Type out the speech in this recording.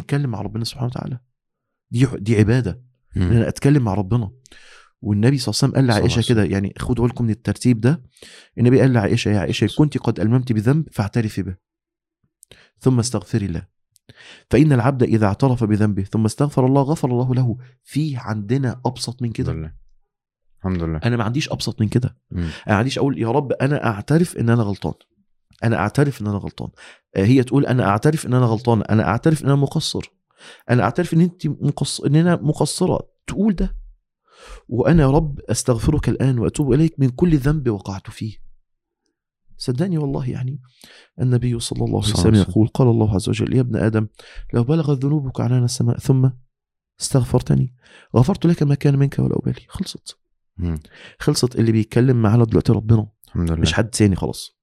بنتكلم مع ربنا سبحانه وتعالى. دي دي عبادة. إن. أنا أتكلم مع ربنا. والنبي صلى الله عليه وسلم قال لعائشة كده يعني خدوا بالكم من الترتيب ده. النبي قال لعائشة يا عائشة كنت قد ألممت بذنب فاعترفي به. ثم استغفري الله. فإن العبد إذا اعترف بذنبه ثم استغفر الله غفر الله له. في عندنا أبسط من كده. الحمد لله. أنا ما عنديش أبسط من كده. أنا ما عنديش أقول يا رب أنا أعترف إن أنا غلطان. أنا أعترف إن أنا غلطان. آه، هي تقول أنا أعترف إن أنا غلطان أنا أعترف إن أنا مقصر. أنا أعترف إن انت مقص... إن أنا مقصرة. تقول ده. وأنا يا رب أستغفرك الآن وأتوب إليك من كل ذنب وقعت فيه. صدقني والله يعني النبي صلى الله عليه وسلم. يقول قال الله عز وجل يا ابن آدم لو بلغت ذنوبك عنان السماء ثم استغفرتني غفرت لك ما كان منك ولا ابالي خلصت. خلصت اللي بيتكلم معانا دلوقتي ربنا. الحمد لله. مش حد تاني خلاص.